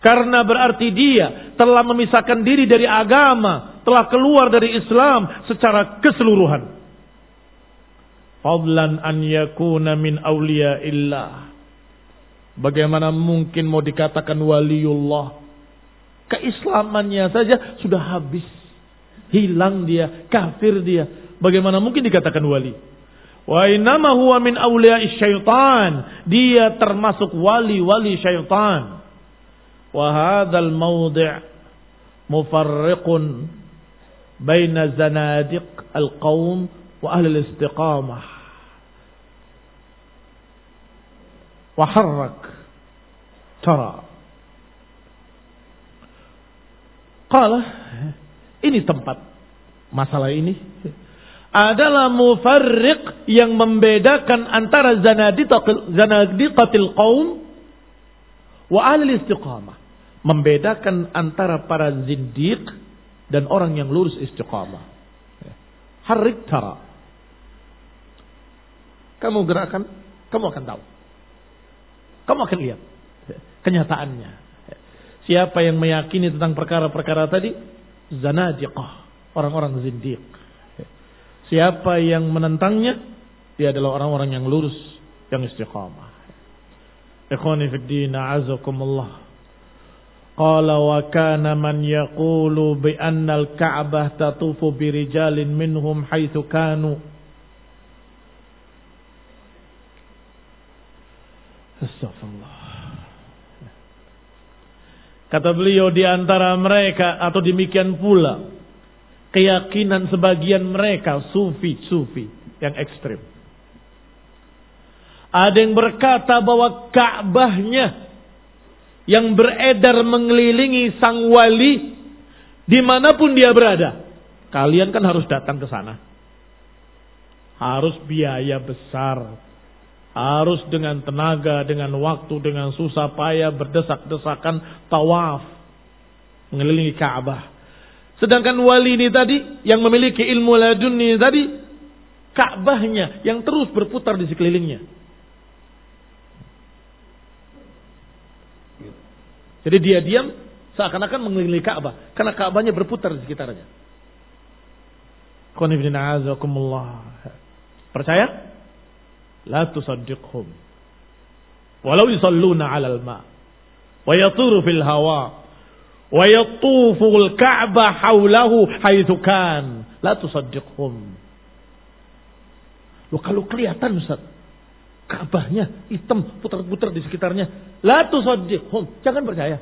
karena berarti dia telah memisahkan diri dari agama, telah keluar dari Islam secara keseluruhan. Fadlan an yakuna min awliya illah Bagaimana mungkin mau dikatakan waliullah? Keislamannya saja sudah habis. Hilang dia, kafir dia. Bagaimana mungkin dikatakan wali? Wa innama huwa min awliya syaitan. Dia termasuk wali-wali syaitan. Wa hadzal mawdi' mufarriqun baina zanadiq al-qaum wa ahli al-istiqamah. Waharrak tara. Qala ini tempat masalah ini adalah mufarriq yang membedakan antara zanadiqatil qaum wa ahli istiqamah. Membedakan antara para zindiq dan orang yang lurus istiqamah. Harrik tara. Kamu gerakan, kamu akan tahu. Kamu akan lihat kenyataannya. Siapa yang meyakini tentang perkara-perkara tadi? Zanadiqah. Orang-orang zindiq. Siapa yang menentangnya? Dia adalah orang-orang yang lurus. Yang istiqamah. Ikhwani fi din, a'azakumullah. Qala wa kana man yaqulu bi anna al-Ka'bah tatufu bi rijalin minhum haitsu kanu. Astagfirullah. Kata beliau di antara mereka atau demikian pula keyakinan sebagian mereka sufi-sufi yang ekstrim. Ada yang berkata bahwa Ka'bahnya yang beredar mengelilingi sang wali di mana pun dia berada. Kalian kan harus datang ke sana. Harus biaya besar. Harus dengan tenaga, dengan waktu, dengan susah payah berdesak-desakan tawaf. Mengelilingi Ka'bah. Sedangkan wali ini tadi yang memiliki ilmu laduni tadi Ka'bahnya yang terus berputar di sekelilingnya. Jadi dia diam seakan-akan mengelilingi Ka'bah karena Ka'bahnya berputar di sekitarnya. Percaya? La tusaddiqhum. Walau yusalluna 'alal ma. Wa yaturu fil hawa. Wa yatufu al-Ka'bah haulahu haitsu kan. La tusaddiqhum. Lo kalau kelihatan Ustaz, Ka'bahnya hitam putar-putar di sekitarnya. La tusaddiqhum. Jangan percaya.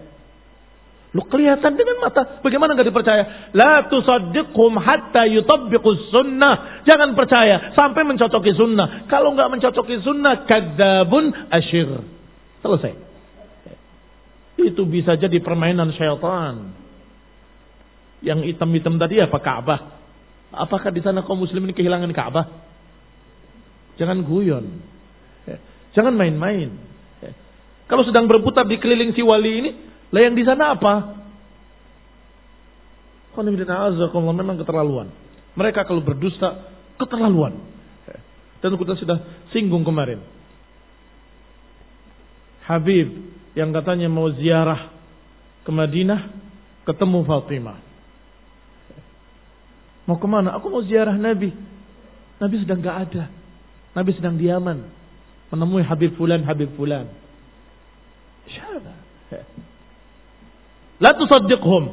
Lu kelihatan dengan mata. Bagaimana nggak dipercaya? La tusaddiqhum hatta yutabbiqus sunnah. Jangan percaya sampai mencocoki sunnah. Kalau nggak mencocoki sunnah, kadzabun asyir. Selesai. Itu bisa jadi permainan syaitan. Yang hitam-hitam tadi apa Ka'bah? Apakah di sana kaum muslimin kehilangan Ka'bah? Jangan guyon. Jangan main-main. Kalau sedang berputar di keliling si wali ini, lah yang di sana apa? memang keterlaluan. Mereka kalau berdusta, keterlaluan. Dan kita sudah singgung kemarin. Habib yang katanya mau ziarah ke Madinah, ketemu Fatimah. Mau ke mana? Aku mau ziarah Nabi. Nabi sedang gak ada. Nabi sedang di Yaman menemui Habib Fulan, Habib Fulan. Syada. La tusaddiqhum.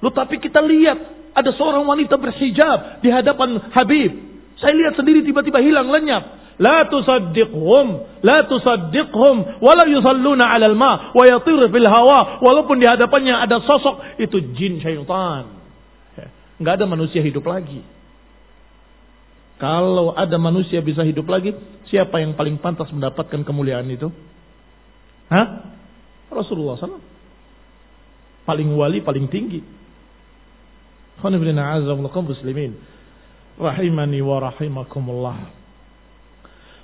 Lu tapi kita lihat ada seorang wanita berhijab di hadapan Habib. Saya lihat sendiri tiba-tiba hilang lenyap. La tusaddiqhum, la tusaddiqhum, wala yusalluna 'alal ma wa yatir fil hawa, walaupun di hadapannya ada sosok itu jin syaitan. Enggak ada manusia hidup lagi. Kalau ada manusia bisa hidup lagi, siapa yang paling pantas mendapatkan kemuliaan itu? Hah? Rasulullah SAW. Paling wali, paling tinggi. muslimin. Rahimani wa rahimakumullah.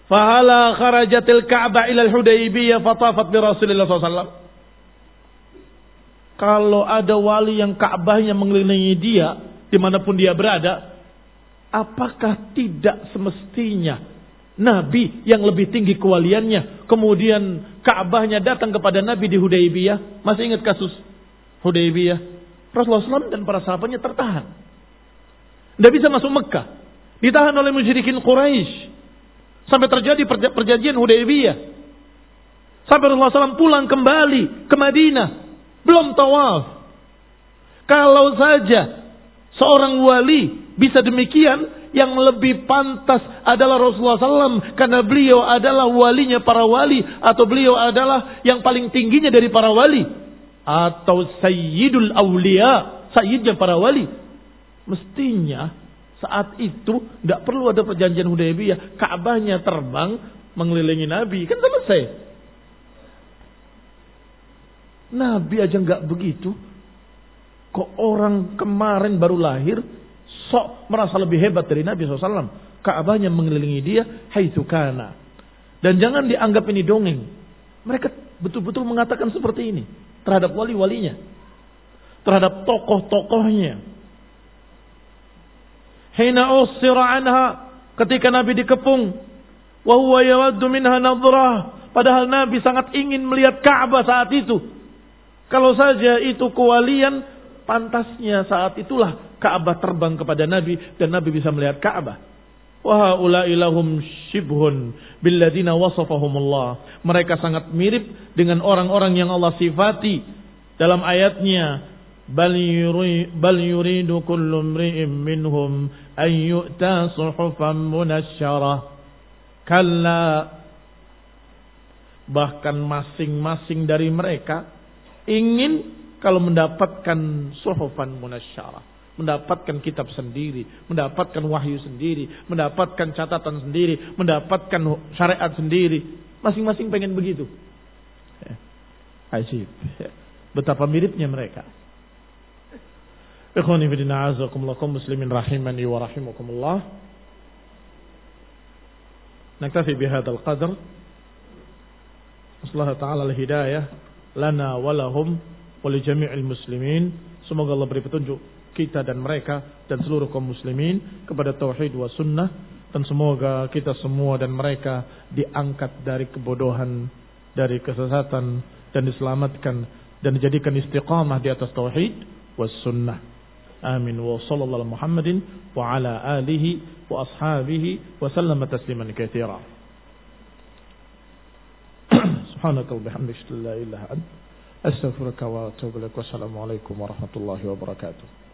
Fahala kharajatil Ka'bah ila al-Hudaybiyah fatafat bi Rasulullah SAW. Kalau ada wali yang Ka'bahnya mengelilingi dia, di mana pun dia berada, apakah tidak semestinya Nabi yang lebih tinggi kewaliannya, kemudian Ka'bahnya datang kepada Nabi di Hudaybiyah. Masih ingat kasus Hudaybiyah? Rasulullah SAW dan para sahabatnya tertahan. Tidak bisa masuk Mekah. Ditahan oleh musyrikin Quraisy. Sampai terjadi perjanjian Hudaybiyah. Sampai Rasulullah SAW pulang kembali ke Madinah. Belum tawaf. Kalau saja seorang wali bisa demikian, yang lebih pantas adalah Rasulullah SAW karena beliau adalah walinya para wali atau beliau adalah yang paling tingginya dari para wali atau sayyidul awliya, sayyidnya para wali. Mestinya saat itu tidak perlu ada perjanjian Hudaybiyah, Ka'bahnya terbang mengelilingi Nabi, kan selesai. Nabi aja nggak begitu. Kok orang kemarin baru lahir sok merasa lebih hebat dari Nabi SAW. Ka'bahnya mengelilingi dia, hai kana. Dan jangan dianggap ini dongeng. Mereka betul-betul mengatakan seperti ini. Terhadap wali-walinya. Terhadap tokoh-tokohnya. Hina usira anha. Ketika Nabi dikepung. Wahuwa yawaddu minha. Padahal Nabi sangat ingin melihat Ka'bah saat itu. Kalau saja itu kewalian, pantasnya saat itulah Ka'bah terbang kepada Nabi dan Nabi bisa melihat Ka'bah. Wa ilahum shibhun billadina wasafahumullah. Mereka sangat mirip dengan orang-orang yang Allah sifati dalam ayatnya kullu imri'in minhum an yu'ta suhufan munasyarah. Kalla bahkan masing-masing dari mereka ingin kalau mendapatkan suhufan munasyarah mendapatkan kitab sendiri, mendapatkan wahyu sendiri, mendapatkan catatan sendiri, mendapatkan syariat sendiri. Masing-masing pengen begitu. Ajib. Betapa miripnya mereka. Ikhwani fi azakumullah muslimin rahimani wa rahimakumullah. Naktafi bihadzal qadr. Allah taala al-hidayah lana wa lahum wa li jami'il muslimin. Semoga Allah beri petunjuk kita dan mereka dan seluruh kaum muslimin kepada tauhid wa sunnah dan semoga kita semua dan mereka diangkat dari kebodohan, dari kesesatan dan diselamatkan dan dijadikan istiqamah di atas tauhid was sunnah. Amin wa sallallahu Muhammadin wa ala alihi wa ashabihi wa sallama tasliman katsira. Subhanaka wa bihamdika la ilaha illa anta astaghfiruka wa atubu ilaik. Wassalamu alaikum warahmatullahi wabarakatuh.